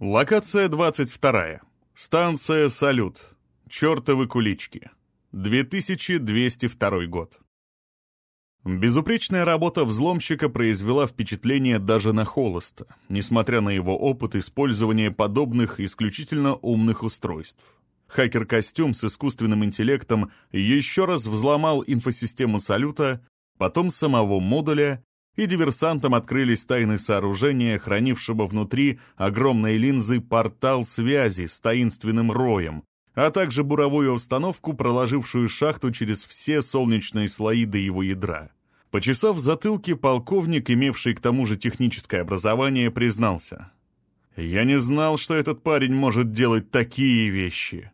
Локация 22. Станция «Салют». Чёртовы кулички. 2202 год. Безупречная работа взломщика произвела впечатление даже на Холоста, несмотря на его опыт использования подобных исключительно умных устройств. Хакер-костюм с искусственным интеллектом еще раз взломал инфосистему «Салюта», потом самого модуля и диверсантам открылись тайны сооружения, хранившего внутри огромной линзы портал связи с таинственным роем, а также буровую установку, проложившую шахту через все солнечные слои до его ядра. Почесав затылки, полковник, имевший к тому же техническое образование, признался. «Я не знал, что этот парень может делать такие вещи».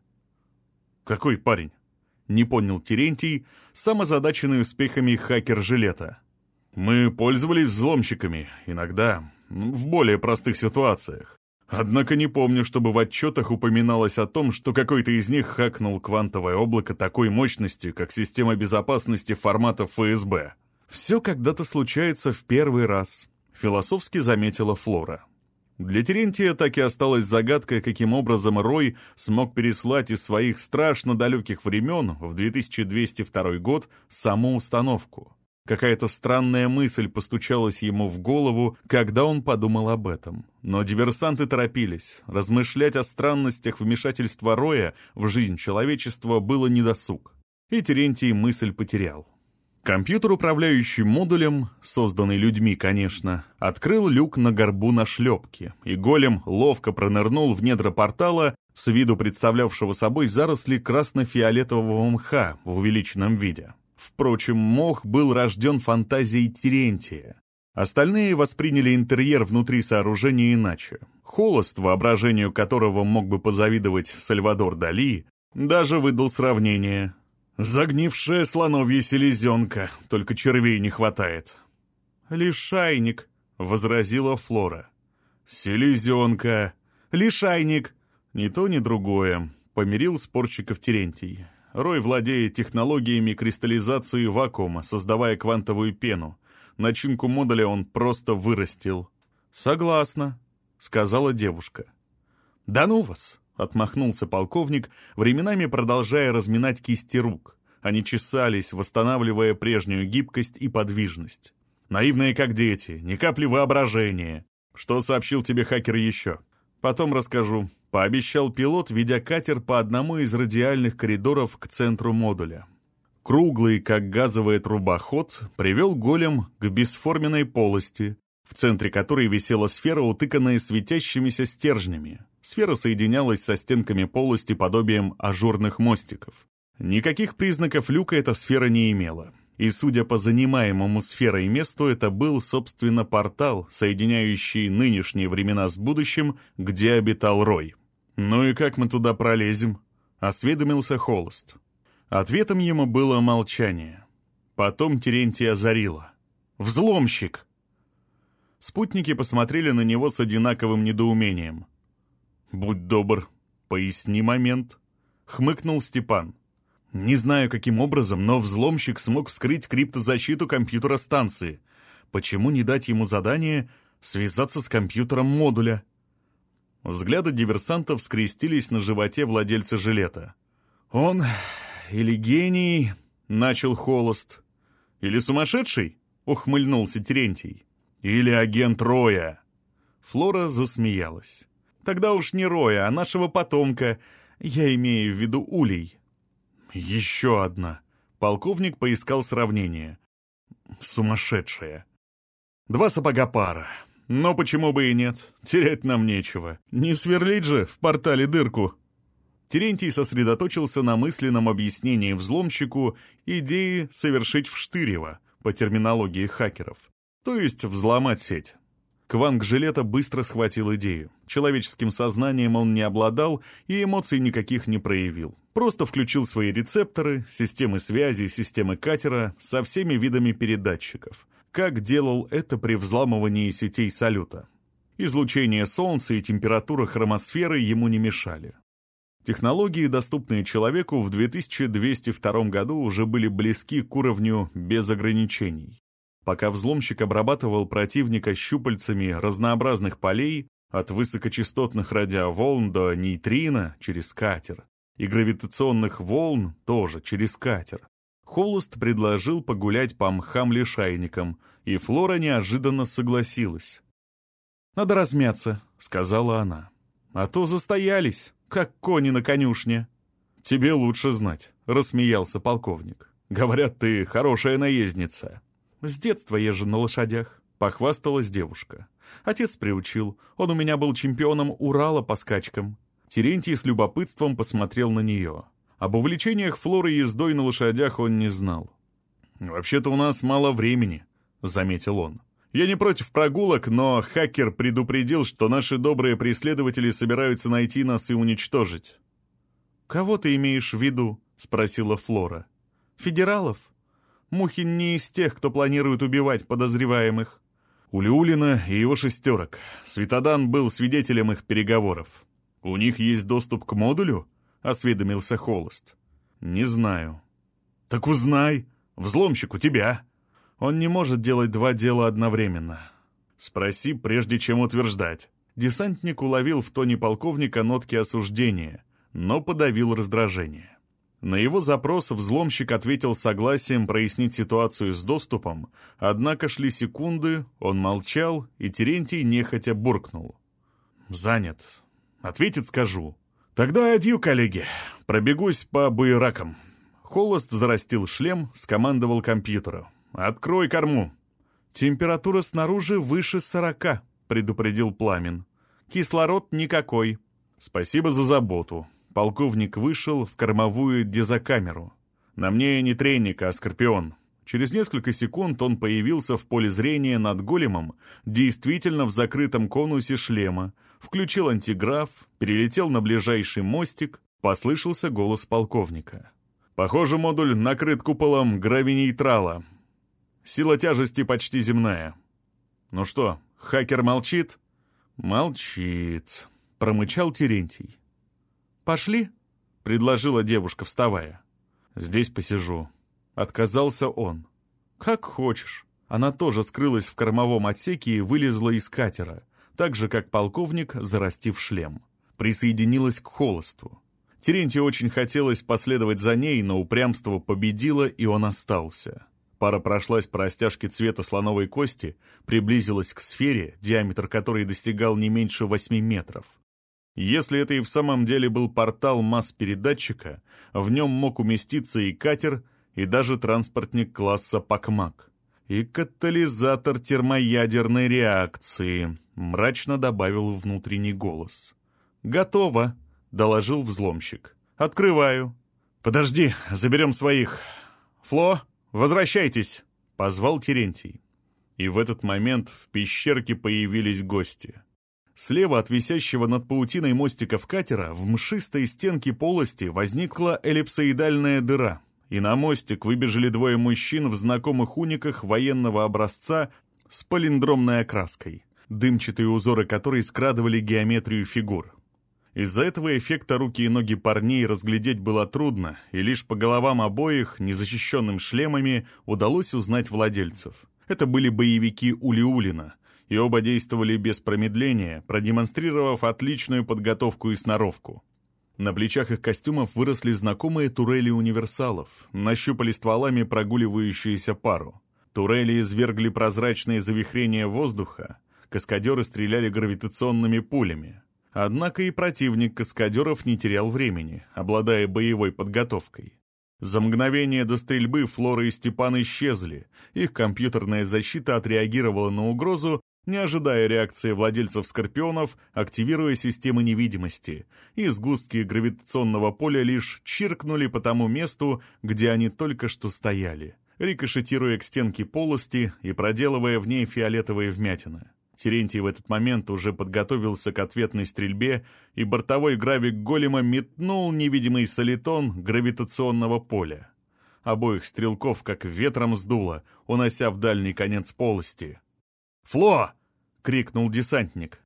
«Какой парень?» — не понял Терентий, самозадаченный успехами хакер-жилета. Мы пользовались взломщиками, иногда, в более простых ситуациях. Однако не помню, чтобы в отчетах упоминалось о том, что какой-то из них хакнул квантовое облако такой мощности, как система безопасности формата ФСБ. «Все когда-то случается в первый раз», — философски заметила Флора. Для Терентия так и осталась загадкой, каким образом Рой смог переслать из своих страшно далеких времен в 2202 год саму установку. Какая-то странная мысль постучалась ему в голову, когда он подумал об этом. Но диверсанты торопились. Размышлять о странностях вмешательства Роя в жизнь человечества было недосуг. И Терентий мысль потерял. Компьютер, управляющий модулем, созданный людьми, конечно, открыл люк на горбу на шлепке, и голем ловко пронырнул в недра портала, с виду представлявшего собой заросли красно-фиолетового мха в увеличенном виде. Впрочем, мох был рожден фантазией Терентия. Остальные восприняли интерьер внутри сооружения иначе. Холост, воображению которого мог бы позавидовать Сальвадор Дали, даже выдал сравнение. «Загнившая слоновья селезенка, только червей не хватает». «Лишайник», — возразила Флора. «Селезенка, лишайник, ни то, ни другое», — помирил спорщиков Терентий. Рой владеет технологиями кристаллизации вакуума, создавая квантовую пену. Начинку модуля он просто вырастил. «Согласна», — сказала девушка. «Да ну вас!» — отмахнулся полковник, временами продолжая разминать кисти рук. Они чесались, восстанавливая прежнюю гибкость и подвижность. «Наивные, как дети, ни капли воображения. Что сообщил тебе хакер еще?» «Потом расскажу», — пообещал пилот, ведя катер по одному из радиальных коридоров к центру модуля. Круглый, как газовая труба, ход привел голем к бесформенной полости, в центре которой висела сфера, утыканная светящимися стержнями. Сфера соединялась со стенками полости подобием ажурных мостиков. Никаких признаков люка эта сфера не имела и, судя по занимаемому сферой месту, это был, собственно, портал, соединяющий нынешние времена с будущим, где обитал Рой. «Ну и как мы туда пролезем?» — осведомился Холост. Ответом ему было молчание. Потом Терентия озарила. «Взломщик!» Спутники посмотрели на него с одинаковым недоумением. «Будь добр, поясни момент», — хмыкнул Степан. Не знаю, каким образом, но взломщик смог вскрыть криптозащиту компьютера станции. Почему не дать ему задание связаться с компьютером модуля? Взгляды диверсантов скрестились на животе владельца жилета. «Он или гений?» — начал Холост. «Или сумасшедший?» — ухмыльнулся Терентий. «Или агент Роя?» Флора засмеялась. «Тогда уж не Роя, а нашего потомка. Я имею в виду Улей». Еще одна. Полковник поискал сравнение. Сумасшедшая. Два сапога пара. Но почему бы и нет? Терять нам нечего. Не сверлить же в портале дырку. Терентий сосредоточился на мысленном объяснении взломщику идеи совершить вштырево, по терминологии хакеров. То есть взломать сеть. Кванг Жилета быстро схватил идею. Человеческим сознанием он не обладал и эмоций никаких не проявил. Просто включил свои рецепторы, системы связи, системы катера со всеми видами передатчиков, как делал это при взламывании сетей салюта. Излучение Солнца и температура хромосферы ему не мешали. Технологии, доступные человеку в 2202 году, уже были близки к уровню без ограничений. Пока взломщик обрабатывал противника щупальцами разнообразных полей, От высокочастотных радиоволн до нейтрино через катер. И гравитационных волн тоже через катер. Холост предложил погулять по мхам-лишайникам, и Флора неожиданно согласилась. «Надо размяться», — сказала она. «А то застоялись, как кони на конюшне». «Тебе лучше знать», — рассмеялся полковник. «Говорят, ты хорошая наездница». «С детства езжу на лошадях», — похвасталась девушка. «Отец приучил. Он у меня был чемпионом Урала по скачкам». Терентий с любопытством посмотрел на нее. Об увлечениях Флоры ездой на лошадях он не знал. «Вообще-то у нас мало времени», — заметил он. «Я не против прогулок, но хакер предупредил, что наши добрые преследователи собираются найти нас и уничтожить». «Кого ты имеешь в виду?» — спросила Флора. «Федералов? Мухин не из тех, кто планирует убивать подозреваемых». У Леулина и его шестерок. Светодан был свидетелем их переговоров. «У них есть доступ к модулю?» — осведомился Холост. «Не знаю». «Так узнай. Взломщик у тебя». «Он не может делать два дела одновременно». «Спроси, прежде чем утверждать». Десантник уловил в тоне полковника нотки осуждения, но подавил раздражение. На его запрос взломщик ответил согласием прояснить ситуацию с доступом, однако шли секунды, он молчал, и Терентий нехотя буркнул. «Занят. Ответит, скажу. «Тогда адью, коллеги. Пробегусь по буеракам». Холост зарастил шлем, скомандовал компьютеру. «Открой корму». «Температура снаружи выше сорока», — предупредил Пламен. «Кислород никакой». «Спасибо за заботу». Полковник вышел в кормовую дезокамеру. «На мне не тренник, а скорпион». Через несколько секунд он появился в поле зрения над големом, действительно в закрытом конусе шлема, включил антиграф, перелетел на ближайший мостик, послышался голос полковника. «Похоже, модуль накрыт куполом гравинейтрала. Сила тяжести почти земная. Ну что, хакер молчит?» «Молчит», — промычал Терентий. «Пошли?» — предложила девушка, вставая. «Здесь посижу». Отказался он. «Как хочешь». Она тоже скрылась в кормовом отсеке и вылезла из катера так же, как полковник, зарастив шлем. Присоединилась к холосту. Терентию очень хотелось последовать за ней, но упрямство победило, и он остался. Пара прошлась по растяжке цвета слоновой кости, приблизилась к сфере, диаметр которой достигал не меньше 8 метров. Если это и в самом деле был портал масс-передатчика, в нем мог уместиться и катер, и даже транспортник класса «Пакмак» и катализатор термоядерной реакции», — мрачно добавил внутренний голос. «Готово», — доложил взломщик. «Открываю». «Подожди, заберем своих». «Фло, возвращайтесь», — позвал Терентий. И в этот момент в пещерке появились гости. Слева от висящего над паутиной мостиков катера в мшистой стенке полости возникла эллипсоидальная дыра — и на мостик выбежали двое мужчин в знакомых униках военного образца с палиндромной окраской, дымчатые узоры которой скрадывали геометрию фигур. Из-за этого эффекта руки и ноги парней разглядеть было трудно, и лишь по головам обоих, незащищенным шлемами, удалось узнать владельцев. Это были боевики Улиулина, и оба действовали без промедления, продемонстрировав отличную подготовку и сноровку. На плечах их костюмов выросли знакомые турели универсалов, нащупали стволами прогуливающуюся пару. Турели извергли прозрачные завихрения воздуха, каскадеры стреляли гравитационными пулями. Однако и противник каскадеров не терял времени, обладая боевой подготовкой. За мгновение до стрельбы Флора и Степан исчезли, их компьютерная защита отреагировала на угрозу не ожидая реакции владельцев «Скорпионов», активируя системы невидимости, и сгустки гравитационного поля лишь чиркнули по тому месту, где они только что стояли, рикошетируя к стенке полости и проделывая в ней фиолетовые вмятины. Терентий в этот момент уже подготовился к ответной стрельбе, и бортовой гравик голема метнул невидимый солитон гравитационного поля. Обоих стрелков как ветром сдуло, унося в дальний конец полости — «Фло!» — крикнул десантник.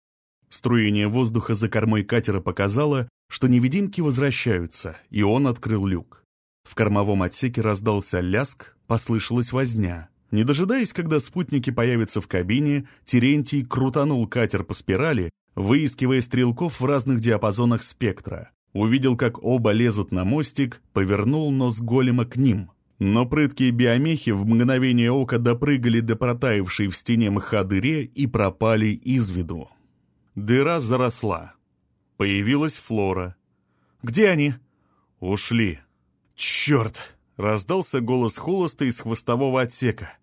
Струение воздуха за кормой катера показало, что невидимки возвращаются, и он открыл люк. В кормовом отсеке раздался ляск, послышалась возня. Не дожидаясь, когда спутники появятся в кабине, Терентий крутанул катер по спирали, выискивая стрелков в разных диапазонах спектра. Увидел, как оба лезут на мостик, повернул нос голема к ним. Но прыткие биомехи в мгновение ока допрыгали до протаявшей в стене мха дыре и пропали из виду. Дыра заросла. Появилась Флора. «Где они?» «Ушли». «Черт!» — раздался голос Холоста из хвостового отсека.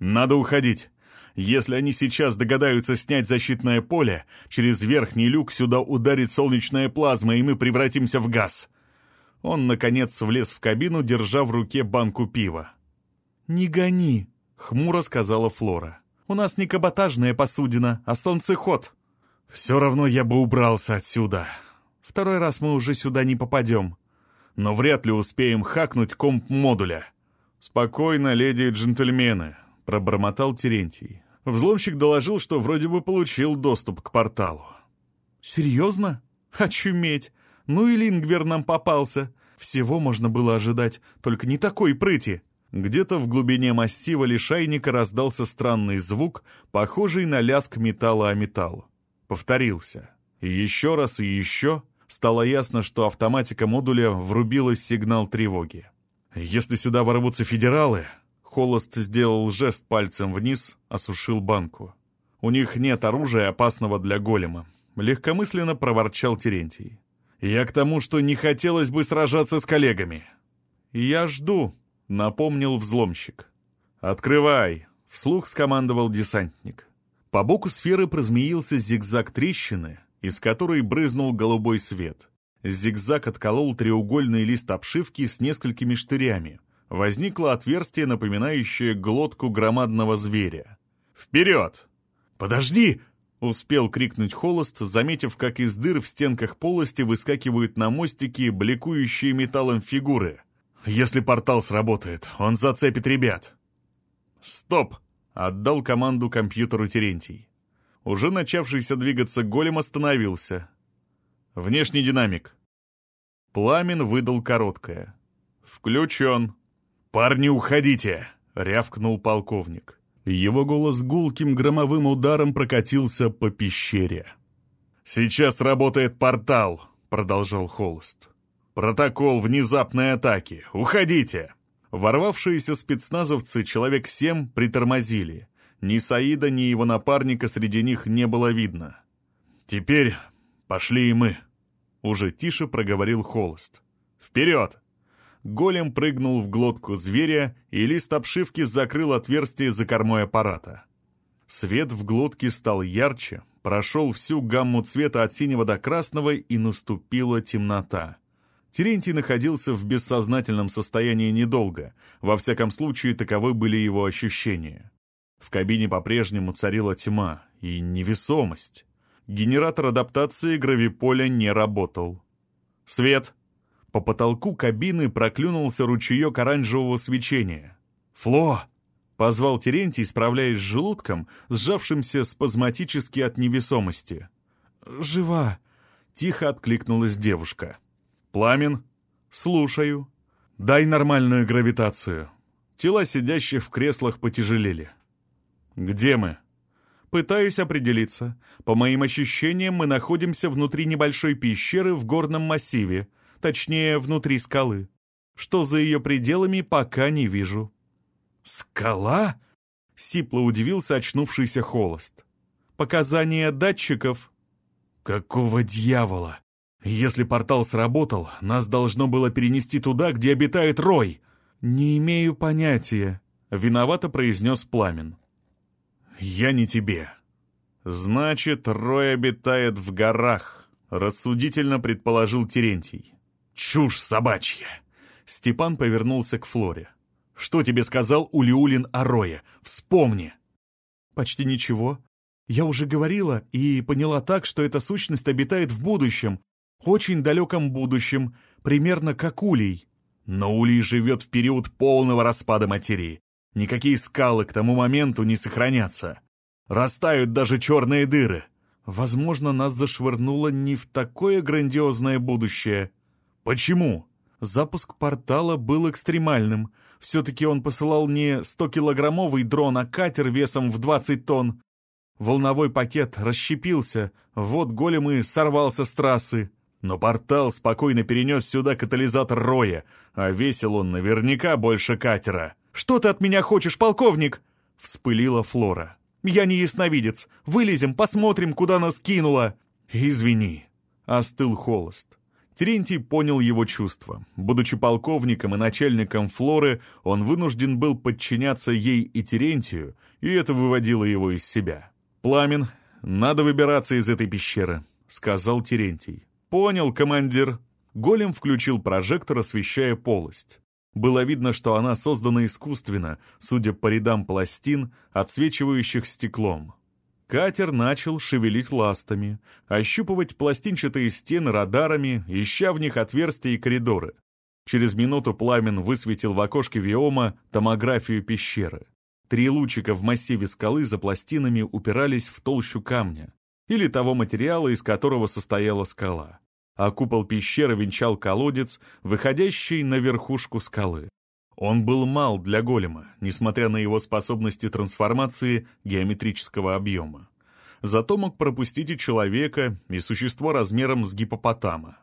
«Надо уходить. Если они сейчас догадаются снять защитное поле, через верхний люк сюда ударит солнечная плазма, и мы превратимся в газ». Он, наконец, влез в кабину, держа в руке банку пива. «Не гони», — хмуро сказала Флора. «У нас не каботажная посудина, а солнцеход». «Все равно я бы убрался отсюда. Второй раз мы уже сюда не попадем. Но вряд ли успеем хакнуть комп модуля». «Спокойно, леди и джентльмены», — пробормотал Терентий. Взломщик доложил, что вроде бы получил доступ к порталу. «Серьезно? Очуметь! Ну и Лингвер нам попался. Всего можно было ожидать, только не такой прыти. Где-то в глубине массива лишайника раздался странный звук, похожий на лязг металла о металл. Повторился. И еще раз, и еще. Стало ясно, что автоматика модуля врубилась сигнал тревоги. «Если сюда ворвутся федералы...» Холост сделал жест пальцем вниз, осушил банку. «У них нет оружия, опасного для голема», — легкомысленно проворчал Терентий. Я к тому, что не хотелось бы сражаться с коллегами. Я жду, напомнил взломщик. Открывай, вслух скомандовал десантник. По боку сферы прозмеился зигзаг трещины, из которой брызнул голубой свет. Зигзаг отколол треугольный лист обшивки с несколькими штырями. Возникло отверстие, напоминающее глотку громадного зверя. «Вперед!» «Подожди!» Успел крикнуть холост, заметив, как из дыр в стенках полости выскакивают на мостики бликующие металлом фигуры. «Если портал сработает, он зацепит ребят». «Стоп!» — отдал команду компьютеру Терентий. Уже начавшийся двигаться голем остановился. «Внешний динамик». Пламен выдал короткое. «Включен». «Парни, уходите!» — рявкнул полковник. Его голос гулким громовым ударом прокатился по пещере. «Сейчас работает портал», — продолжал Холост. «Протокол внезапной атаки. Уходите!» Ворвавшиеся спецназовцы, человек семь, притормозили. Ни Саида, ни его напарника среди них не было видно. «Теперь пошли и мы», — уже тише проговорил Холост. «Вперед!» Голем прыгнул в глотку зверя, и лист обшивки закрыл отверстие за кормой аппарата. Свет в глотке стал ярче, прошел всю гамму цвета от синего до красного, и наступила темнота. Терентий находился в бессознательном состоянии недолго, во всяком случае таковы были его ощущения. В кабине по-прежнему царила тьма и невесомость. Генератор адаптации гравиполя не работал. «Свет!» По потолку кабины проклюнулся ручеек оранжевого свечения. «Фло!» — позвал Терентий, справляясь с желудком, сжавшимся спазматически от невесомости. «Жива!» — тихо откликнулась девушка. «Пламен?» «Слушаю. Дай нормальную гравитацию». Тела сидящих в креслах потяжелели. «Где мы?» «Пытаюсь определиться. По моим ощущениям, мы находимся внутри небольшой пещеры в горном массиве, точнее, внутри скалы. Что за ее пределами, пока не вижу». «Скала?» — сипло удивился очнувшийся холост. «Показания датчиков?» «Какого дьявола? Если портал сработал, нас должно было перенести туда, где обитает Рой». «Не имею понятия», — виновато произнес Пламен. «Я не тебе». «Значит, Рой обитает в горах», — рассудительно предположил Терентий. «Чушь собачья!» Степан повернулся к Флоре. «Что тебе сказал Улиулин о Рое? Вспомни!» «Почти ничего. Я уже говорила и поняла так, что эта сущность обитает в будущем, очень далеком будущем, примерно как Улей. Но Улей живет в период полного распада материи. Никакие скалы к тому моменту не сохранятся. Растают даже черные дыры. Возможно, нас зашвырнуло не в такое грандиозное будущее, Почему? Запуск портала был экстремальным. Все-таки он посылал не 100-килограммовый дрон, а катер весом в 20 тонн. Волновой пакет расщепился, вот голем и сорвался с трассы. Но портал спокойно перенес сюда катализатор Роя, а весил он наверняка больше катера. «Что ты от меня хочешь, полковник?» — вспылила Флора. «Я не ясновидец. Вылезем, посмотрим, куда нас кинуло». «Извини», — остыл холост. Терентий понял его чувства. Будучи полковником и начальником Флоры, он вынужден был подчиняться ей и Терентию, и это выводило его из себя. «Пламен, надо выбираться из этой пещеры», — сказал Терентий. «Понял, командир». Голем включил прожектор, освещая полость. Было видно, что она создана искусственно, судя по рядам пластин, отсвечивающих стеклом. Катер начал шевелить ластами, ощупывать пластинчатые стены радарами, ища в них отверстия и коридоры. Через минуту пламен высветил в окошке Виома томографию пещеры. Три лучика в массиве скалы за пластинами упирались в толщу камня или того материала, из которого состояла скала а купол пещеры венчал колодец, выходящий на верхушку скалы. Он был мал для голема, несмотря на его способности трансформации геометрического объема. Зато мог пропустить и человека, и существо размером с гипопотама.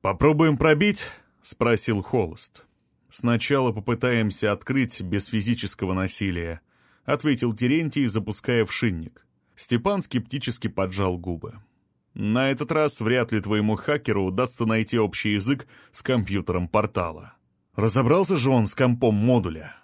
«Попробуем пробить?» — спросил Холост. «Сначала попытаемся открыть без физического насилия», — ответил Терентий, запуская в шинник. Степан скептически поджал губы. На этот раз вряд ли твоему хакеру удастся найти общий язык с компьютером портала. Разобрался же он с компом модуля.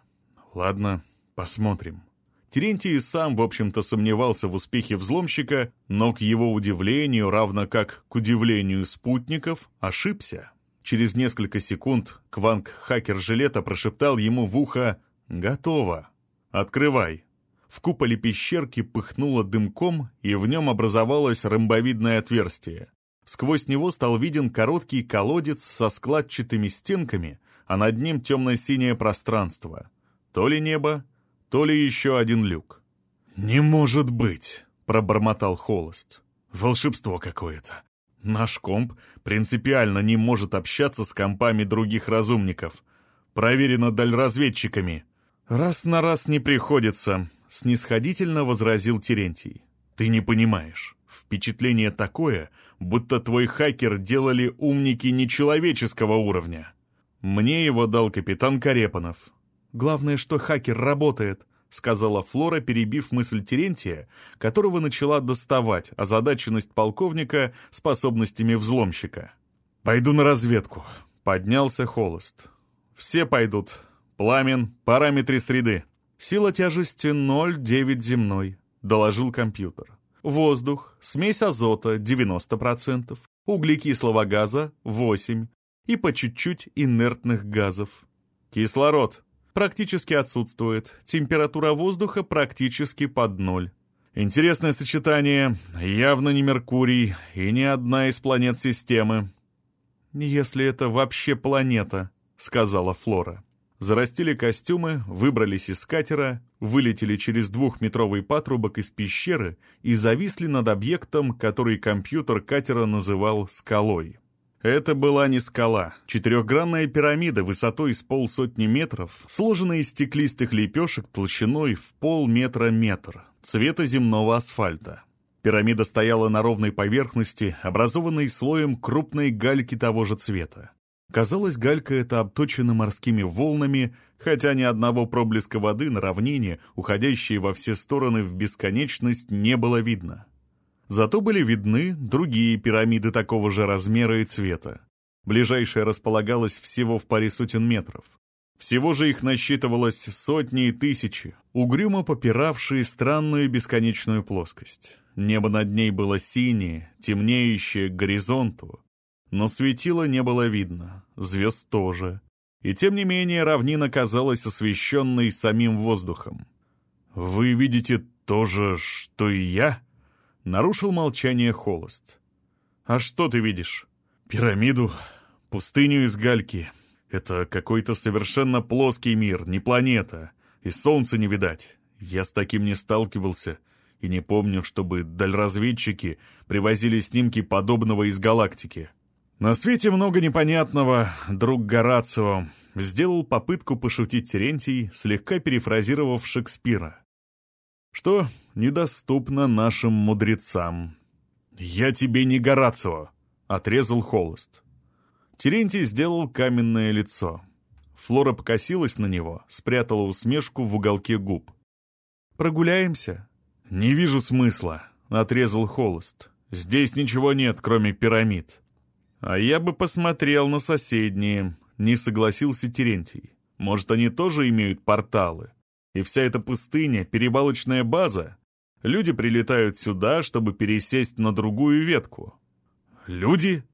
Ладно, посмотрим. Терентий сам, в общем-то, сомневался в успехе взломщика, но к его удивлению, равно как к удивлению спутников, ошибся. Через несколько секунд Кванг-хакер жилета прошептал ему в ухо «Готово. Открывай». В куполе пещерки пыхнуло дымком, и в нем образовалось ромбовидное отверстие. Сквозь него стал виден короткий колодец со складчатыми стенками, а над ним темно-синее пространство. То ли небо, то ли еще один люк. «Не может быть!» — пробормотал Холост. «Волшебство какое-то. Наш комп принципиально не может общаться с компами других разумников. Проверено дальразведчиками. Раз на раз не приходится, — снисходительно возразил Терентий. «Ты не понимаешь. Впечатление такое, будто твой хакер делали умники нечеловеческого уровня. Мне его дал капитан Карепанов. Главное, что хакер работает», — сказала Флора, перебив мысль Терентия, которого начала доставать озадаченность полковника способностями взломщика. «Пойду на разведку», — поднялся Холост. «Все пойдут. Пламен, параметры среды». «Сила тяжести 0,9 земной», — доложил компьютер. «Воздух, смесь азота 90%, углекислого газа 8% и по чуть-чуть инертных газов. Кислород практически отсутствует, температура воздуха практически под ноль. Интересное сочетание, явно не Меркурий и не одна из планет системы. «Если это вообще планета», — сказала Флора зарастили костюмы, выбрались из катера, вылетели через двухметровый патрубок из пещеры и зависли над объектом, который компьютер катера называл «скалой». Это была не скала, четырехгранная пирамида высотой с полсотни метров, сложенная из стеклистых лепешек толщиной в полметра метр, цвета земного асфальта. Пирамида стояла на ровной поверхности, образованной слоем крупной гальки того же цвета. Казалось, галька эта обточена морскими волнами, хотя ни одного проблеска воды на равнине, уходящей во все стороны в бесконечность, не было видно. Зато были видны другие пирамиды такого же размера и цвета. Ближайшая располагалась всего в паре сотен метров. Всего же их насчитывалось сотни и тысячи, угрюмо попиравшие странную бесконечную плоскость. Небо над ней было синее, темнеющее к горизонту, но светила не было видно, звезд тоже. И тем не менее равнина казалась освещенной самим воздухом. «Вы видите то же, что и я?» — нарушил молчание холост. «А что ты видишь?» «Пирамиду, пустыню из гальки. Это какой-то совершенно плоский мир, не планета, и солнца не видать. Я с таким не сталкивался» и не помню, чтобы дальразведчики привозили снимки подобного из галактики. На свете много непонятного, друг Горацио. Сделал попытку пошутить Терентий, слегка перефразировав Шекспира. Что недоступно нашим мудрецам. «Я тебе не Горацио!» — отрезал Холост. Терентий сделал каменное лицо. Флора покосилась на него, спрятала усмешку в уголке губ. «Прогуляемся?» «Не вижу смысла», — отрезал Холост. «Здесь ничего нет, кроме пирамид». «А я бы посмотрел на соседние», — не согласился Терентий. «Может, они тоже имеют порталы? И вся эта пустыня — перевалочная база? Люди прилетают сюда, чтобы пересесть на другую ветку». «Люди?»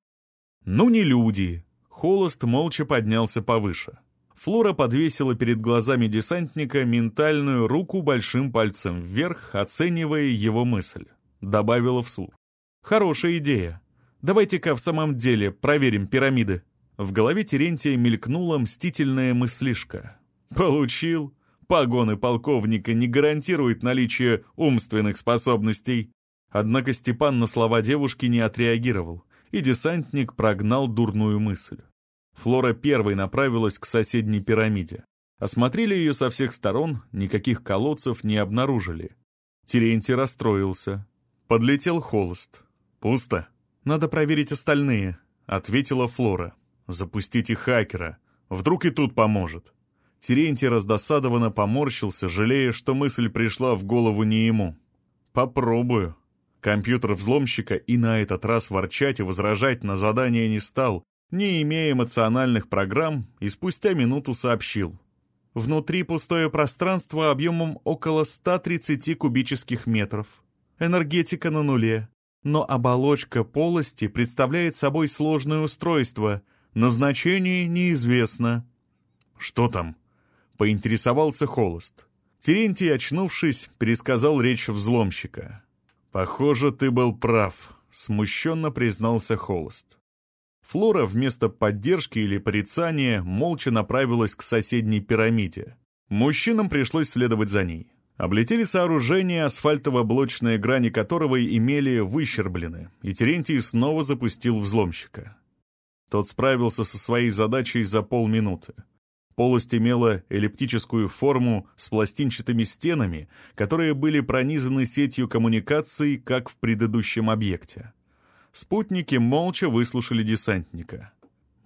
«Ну, не люди». Холост молча поднялся повыше. Флора подвесила перед глазами десантника ментальную руку большим пальцем вверх, оценивая его мысль. Добавила вслух. «Хорошая идея. Давайте-ка в самом деле проверим пирамиды». В голове Терентия мелькнула мстительная мыслишка. «Получил. Погоны полковника не гарантируют наличие умственных способностей». Однако Степан на слова девушки не отреагировал, и десантник прогнал дурную мысль. Флора первой направилась к соседней пирамиде. Осмотрели ее со всех сторон, никаких колодцев не обнаружили. Терентий расстроился. Подлетел холост. «Пусто. Надо проверить остальные», — ответила Флора. «Запустите хакера. Вдруг и тут поможет». Терентий раздосадованно поморщился, жалея, что мысль пришла в голову не ему. «Попробую». Компьютер взломщика и на этот раз ворчать и возражать на задание не стал, не имея эмоциональных программ, и спустя минуту сообщил. Внутри пустое пространство объемом около 130 кубических метров. Энергетика на нуле. Но оболочка полости представляет собой сложное устройство. Назначение неизвестно. «Что там?» — поинтересовался Холост. Терентий, очнувшись, пересказал речь взломщика. «Похоже, ты был прав», — смущенно признался Холост. Флора вместо поддержки или порицания молча направилась к соседней пирамиде. Мужчинам пришлось следовать за ней. Облетели сооружение, асфальтово-блочные грани которого имели выщерблены, и Терентий снова запустил взломщика. Тот справился со своей задачей за полминуты. Полость имела эллиптическую форму с пластинчатыми стенами, которые были пронизаны сетью коммуникаций, как в предыдущем объекте. Спутники молча выслушали десантника.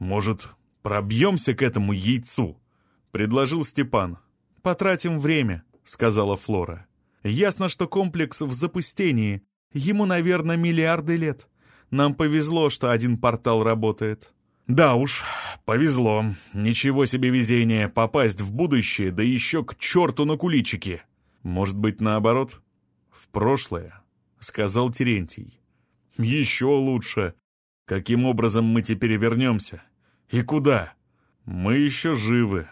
«Может, пробьемся к этому яйцу?» — предложил Степан. «Потратим время», — сказала Флора. «Ясно, что комплекс в запустении. Ему, наверное, миллиарды лет. Нам повезло, что один портал работает». «Да уж, повезло. Ничего себе везение попасть в будущее, да еще к черту на куличики. Может быть, наоборот?» «В прошлое», — сказал Терентий. Еще лучше. Каким образом мы теперь вернемся? И куда? Мы еще живы.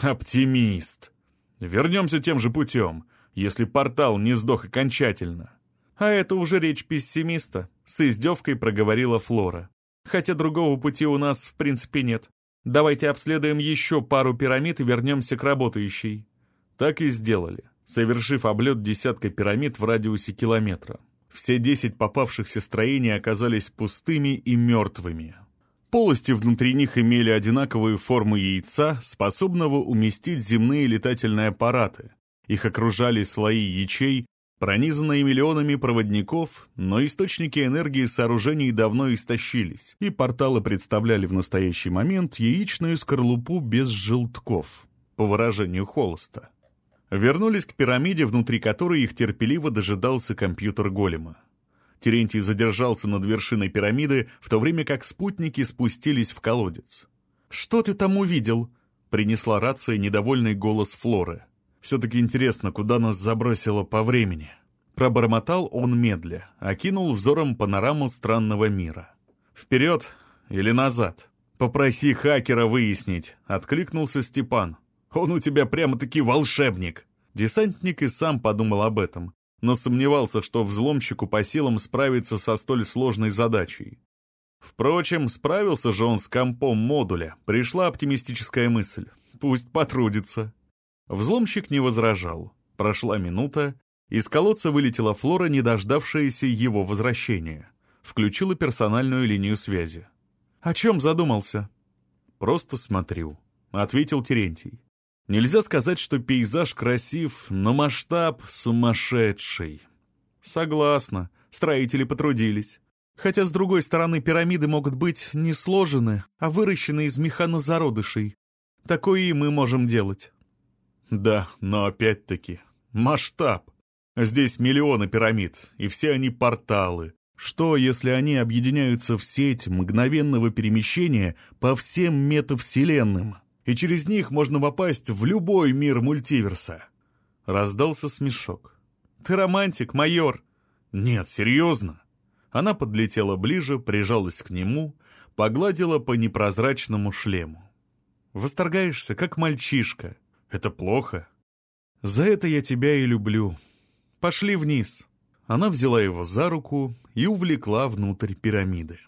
Оптимист. Вернемся тем же путем, если портал не сдох окончательно. А это уже речь пессимиста, с издевкой проговорила Флора. Хотя другого пути у нас в принципе нет. Давайте обследуем еще пару пирамид и вернемся к работающей. Так и сделали, совершив облет десятка пирамид в радиусе километра. Все десять попавшихся строений оказались пустыми и мертвыми. Полости внутри них имели одинаковые формы яйца, способного уместить земные летательные аппараты. Их окружали слои ячей, пронизанные миллионами проводников, но источники энергии сооружений давно истощились, и порталы представляли в настоящий момент яичную скорлупу без желтков, по выражению Холоста вернулись к пирамиде, внутри которой их терпеливо дожидался компьютер голема. Терентий задержался над вершиной пирамиды, в то время как спутники спустились в колодец. «Что ты там увидел?» — принесла рация недовольный голос Флоры. «Все-таки интересно, куда нас забросило по времени?» Пробормотал он медля, окинул взором панораму странного мира. «Вперед или назад?» «Попроси хакера выяснить», — откликнулся Степан. Он у тебя прямо-таки волшебник!» Десантник и сам подумал об этом, но сомневался, что взломщику по силам справиться со столь сложной задачей. Впрочем, справился же он с компом модуля, пришла оптимистическая мысль. Пусть потрудится. Взломщик не возражал. Прошла минута, из колодца вылетела Флора, не дождавшаяся его возвращения. Включила персональную линию связи. «О чем задумался?» «Просто смотрю», — ответил Терентий. Нельзя сказать, что пейзаж красив, но масштаб сумасшедший. Согласна, строители потрудились. Хотя, с другой стороны, пирамиды могут быть не сложены, а выращены из механозародышей. Такое и мы можем делать. Да, но опять-таки, масштаб. Здесь миллионы пирамид, и все они порталы. Что, если они объединяются в сеть мгновенного перемещения по всем метавселенным, и через них можно попасть в любой мир мультиверса? Раздался смешок. «Ты романтик, майор!» «Нет, серьезно!» Она подлетела ближе, прижалась к нему, погладила по непрозрачному шлему. «Восторгаешься, как мальчишка. Это плохо. За это я тебя и люблю. Пошли вниз». Она взяла его за руку и увлекла внутрь пирамиды.